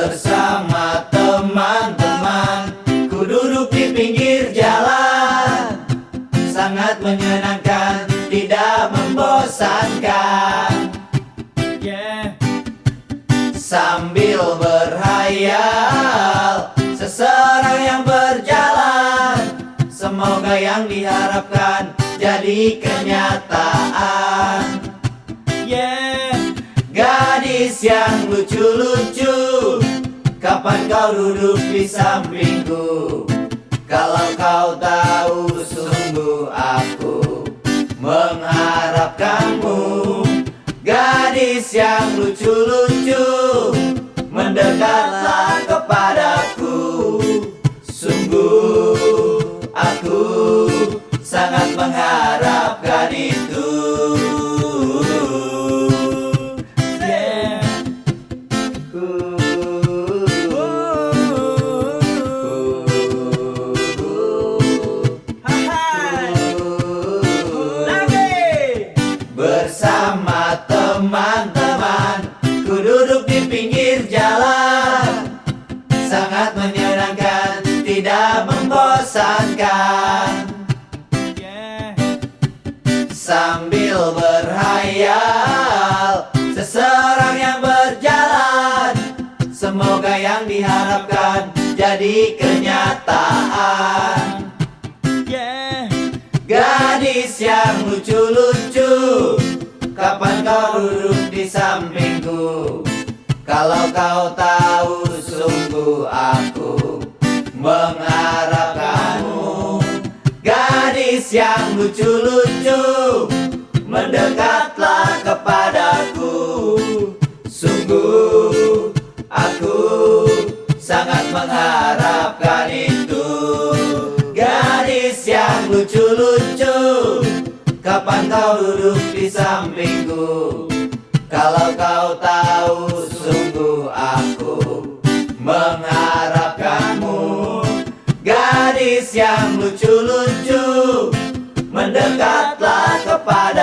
Bersama teman-teman. Ku duduk di pinggir jalan. Sangat menyenangkan Tidak membosankan. Yeah. Sambil berhayal Seseorang yang berjalan. Semoga yang diharapkan Jadi kenyataan. Yeah. Gadis yang lucu-lucu Kapan kau duduk di sampingku? Kalau kau tahu sungguh aku Mengharapkanmu. Gadis yang lucu-lucu Mendekatlah membosankan. Sambil berhayal Seseorang yang berjalan Semoga yang diharapkan Jadi kenyataan. Gadis yang lucu-lucu Kapan kau duduk di sampingku Kalau kau tahu sungguh aku Mengharapkanmu Gadis yang lucu-lucu Mendekatlah kepadaku. Sungguh aku sangat mengharapkan itu. Gadis yang lucu-lucu Kapan kau duduk di sampingku? Kalau kau tahu sungguh lucu-lucu Mendekatlah kepada